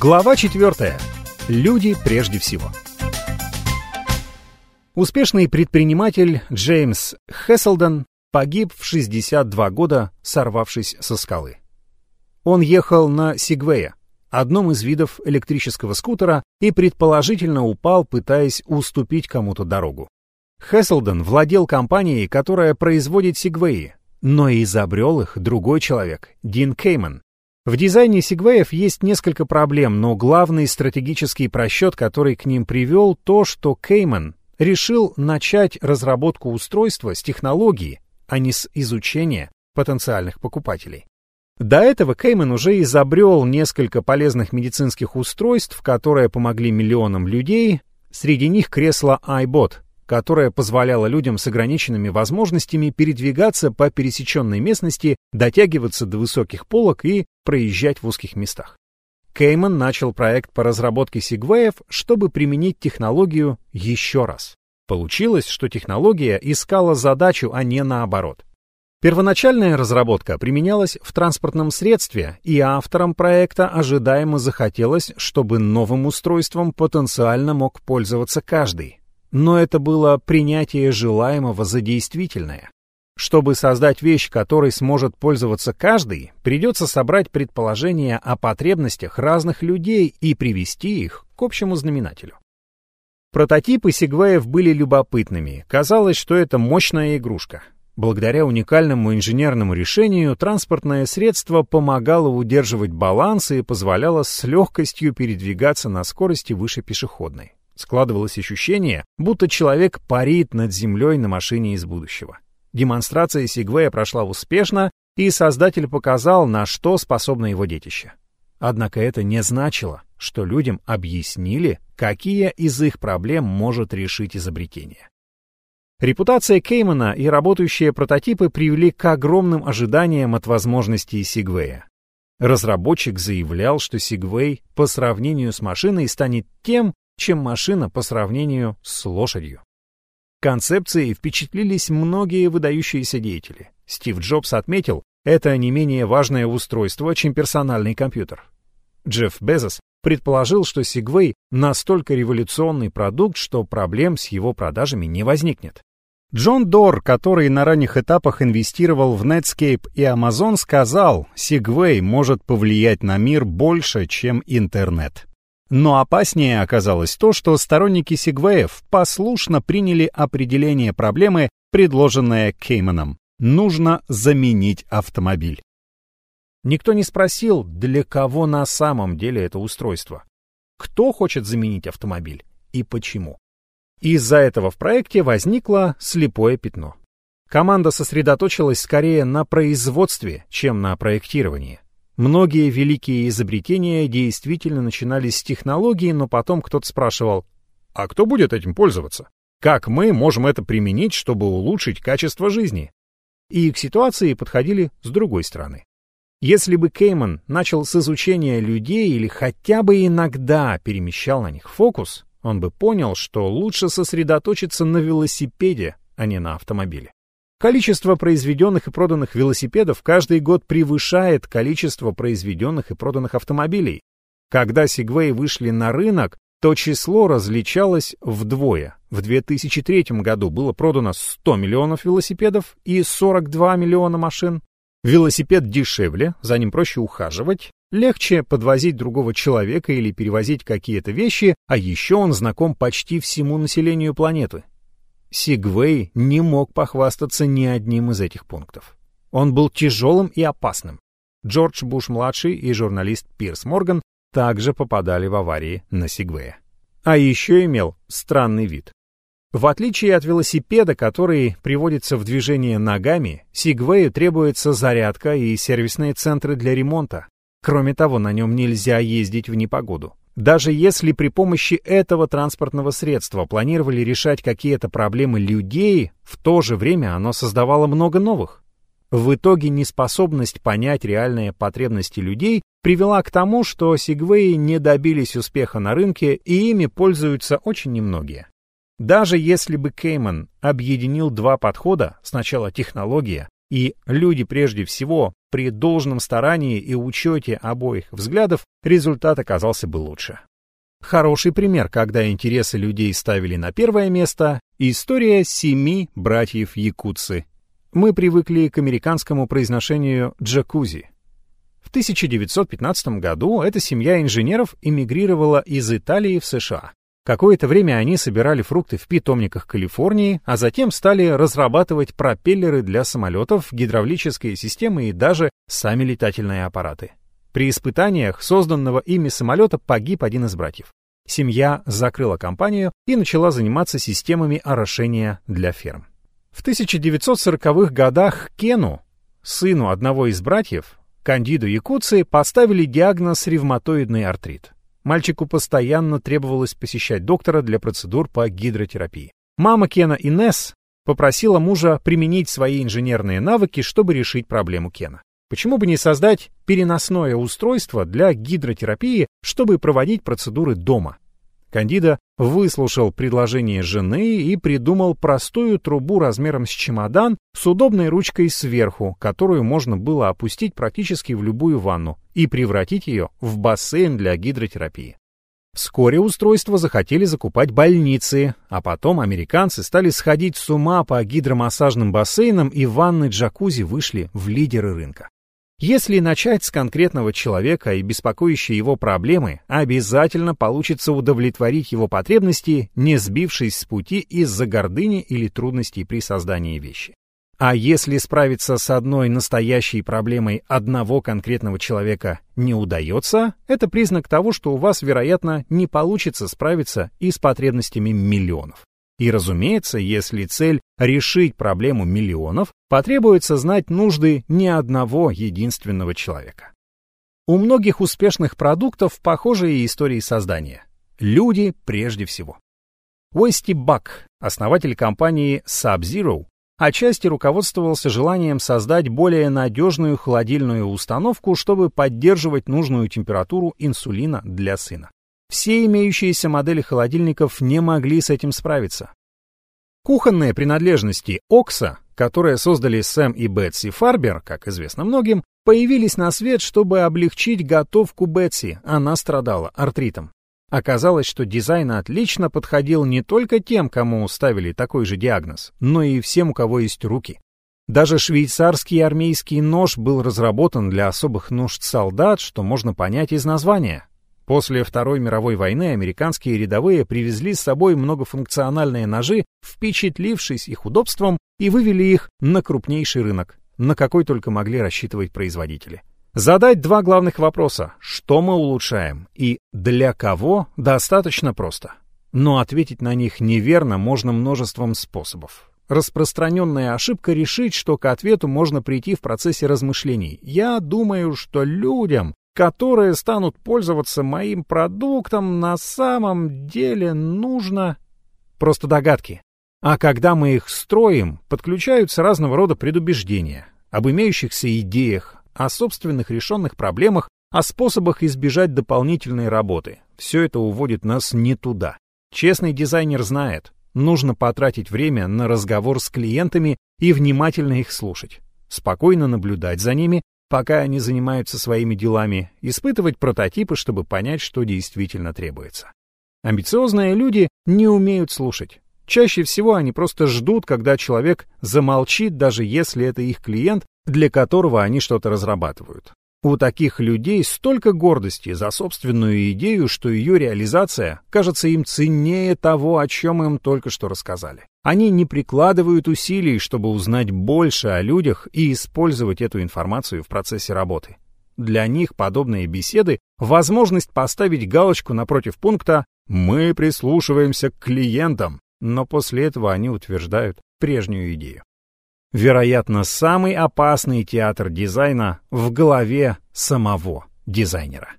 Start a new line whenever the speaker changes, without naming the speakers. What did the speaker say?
Глава 4. Люди прежде всего. Успешный предприниматель Джеймс Хесселдон погиб в 62 года, сорвавшись со скалы. Он ехал на Сигвее, одном из видов электрического скутера, и предположительно упал, пытаясь уступить кому-то дорогу. Хесселдон владел компанией, которая производит Сигвеи, но и изобрел их другой человек, Дин Кейман. В дизайне Сигвеев есть несколько проблем, но главный стратегический просчет, который к ним привел, то, что Кейман решил начать разработку устройства с технологии, а не с изучения потенциальных покупателей. До этого Кейман уже изобрел несколько полезных медицинских устройств, которые помогли миллионам людей, среди них кресло iBot, которая позволяла людям с ограниченными возможностями передвигаться по пересеченной местности, дотягиваться до высоких полок и проезжать в узких местах. Кейман начал проект по разработке сегвеев, чтобы применить технологию еще раз. Получилось, что технология искала задачу, а не наоборот. Первоначальная разработка применялась в транспортном средстве, и авторам проекта ожидаемо захотелось, чтобы новым устройством потенциально мог пользоваться каждый. Но это было принятие желаемого за действительное. Чтобы создать вещь, которой сможет пользоваться каждый, придется собрать предположения о потребностях разных людей и привести их к общему знаменателю. Прототипы сегвеев были любопытными. Казалось, что это мощная игрушка. Благодаря уникальному инженерному решению транспортное средство помогало удерживать баланс и позволяло с легкостью передвигаться на скорости выше пешеходной. Складывалось ощущение, будто человек парит над землей на машине из будущего. Демонстрация Сигвея прошла успешно, и создатель показал, на что способно его детище. Однако это не значило, что людям объяснили, какие из их проблем может решить изобретение. Репутация Кеймана и работающие прототипы привели к огромным ожиданиям от возможностей Сигвея. Разработчик заявлял, что Сигвей по сравнению с машиной станет тем, чем машина по сравнению с лошадью. Концепцией впечатлились многие выдающиеся деятели. Стив Джобс отметил, это не менее важное устройство, чем персональный компьютер. Джефф Безос предположил, что Segway настолько революционный продукт, что проблем с его продажами не возникнет. Джон Дор, который на ранних этапах инвестировал в Netscape и Amazon, сказал, Segway может повлиять на мир больше, чем интернет. Но опаснее оказалось то, что сторонники Сигвеев послушно приняли определение проблемы, предложенное Кейманом. Нужно заменить автомобиль. Никто не спросил, для кого на самом деле это устройство. Кто хочет заменить автомобиль и почему. Из-за этого в проекте возникло слепое пятно. Команда сосредоточилась скорее на производстве, чем на проектировании. Многие великие изобретения действительно начинались с технологии, но потом кто-то спрашивал, а кто будет этим пользоваться? Как мы можем это применить, чтобы улучшить качество жизни? И к ситуации подходили с другой стороны. Если бы Кейман начал с изучения людей или хотя бы иногда перемещал на них фокус, он бы понял, что лучше сосредоточиться на велосипеде, а не на автомобиле. Количество произведенных и проданных велосипедов каждый год превышает количество произведенных и проданных автомобилей. Когда Segway вышли на рынок, то число различалось вдвое. В 2003 году было продано 100 миллионов велосипедов и 42 миллиона машин. Велосипед дешевле, за ним проще ухаживать, легче подвозить другого человека или перевозить какие-то вещи, а еще он знаком почти всему населению планеты. Сигвей не мог похвастаться ни одним из этих пунктов. Он был тяжелым и опасным. Джордж Буш-младший и журналист Пирс Морган также попадали в аварии на Сигвее. А еще имел странный вид. В отличие от велосипеда, который приводится в движение ногами, Сигвею требуется зарядка и сервисные центры для ремонта. Кроме того, на нем нельзя ездить в непогоду. Даже если при помощи этого транспортного средства планировали решать какие-то проблемы людей, в то же время оно создавало много новых. В итоге неспособность понять реальные потребности людей привела к тому, что сегвеи не добились успеха на рынке и ими пользуются очень немногие. Даже если бы Кейман объединил два подхода, сначала технология, И люди прежде всего, при должном старании и учете обоих взглядов, результат оказался бы лучше. Хороший пример, когда интересы людей ставили на первое место, история семи братьев Якутцы. Мы привыкли к американскому произношению «джакузи». В 1915 году эта семья инженеров эмигрировала из Италии в США. Какое-то время они собирали фрукты в питомниках Калифорнии, а затем стали разрабатывать пропеллеры для самолетов, гидравлические системы и даже сами летательные аппараты. При испытаниях созданного ими самолета погиб один из братьев. Семья закрыла компанию и начала заниматься системами орошения для ферм. В 1940-х годах Кену, сыну одного из братьев, Кандиду Якуции, поставили диагноз ревматоидный артрит. Мальчику постоянно требовалось посещать доктора для процедур по гидротерапии. Мама Кена Инесс попросила мужа применить свои инженерные навыки, чтобы решить проблему Кена. Почему бы не создать переносное устройство для гидротерапии, чтобы проводить процедуры дома? Кандида выслушал предложение жены и придумал простую трубу размером с чемодан с удобной ручкой сверху, которую можно было опустить практически в любую ванну и превратить ее в бассейн для гидротерапии. Вскоре устройство захотели закупать больницы, а потом американцы стали сходить с ума по гидромассажным бассейнам и ванны джакузи вышли в лидеры рынка. Если начать с конкретного человека и беспокоящей его проблемы, обязательно получится удовлетворить его потребности, не сбившись с пути из-за гордыни или трудностей при создании вещи. А если справиться с одной настоящей проблемой одного конкретного человека не удается, это признак того, что у вас, вероятно, не получится справиться и с потребностями миллионов. И, разумеется, если цель решить проблему миллионов, потребуется знать нужды не одного единственного человека. У многих успешных продуктов похожие истории создания. Люди прежде всего. Уэсти Бак, основатель компании Sub-Zero, отчасти руководствовался желанием создать более надежную холодильную установку, чтобы поддерживать нужную температуру инсулина для сына. Все имеющиеся модели холодильников не могли с этим справиться. Кухонные принадлежности Окса, которые создали Сэм и Бетси Фарбер, как известно многим, появились на свет, чтобы облегчить готовку Бетси, она страдала артритом. Оказалось, что дизайн отлично подходил не только тем, кому ставили такой же диагноз, но и всем, у кого есть руки. Даже швейцарский армейский нож был разработан для особых нужд солдат, что можно понять из названия. После Второй мировой войны американские рядовые привезли с собой многофункциональные ножи, впечатлившись их удобством, и вывели их на крупнейший рынок, на какой только могли рассчитывать производители. Задать два главных вопроса «что мы улучшаем» и «для кого» достаточно просто. Но ответить на них неверно можно множеством способов. Распространенная ошибка решить, что к ответу можно прийти в процессе размышлений. Я думаю, что людям которые станут пользоваться моим продуктом, на самом деле нужно... Просто догадки. А когда мы их строим, подключаются разного рода предубеждения об имеющихся идеях, о собственных решенных проблемах, о способах избежать дополнительной работы. Все это уводит нас не туда. Честный дизайнер знает, нужно потратить время на разговор с клиентами и внимательно их слушать, спокойно наблюдать за ними пока они занимаются своими делами, испытывать прототипы, чтобы понять, что действительно требуется. Амбициозные люди не умеют слушать. Чаще всего они просто ждут, когда человек замолчит, даже если это их клиент, для которого они что-то разрабатывают. У таких людей столько гордости за собственную идею, что ее реализация кажется им ценнее того, о чем им только что рассказали. Они не прикладывают усилий, чтобы узнать больше о людях и использовать эту информацию в процессе работы. Для них подобные беседы — возможность поставить галочку напротив пункта «Мы прислушиваемся к клиентам», но после этого они утверждают прежнюю идею. Вероятно, самый опасный театр дизайна в голове самого дизайнера.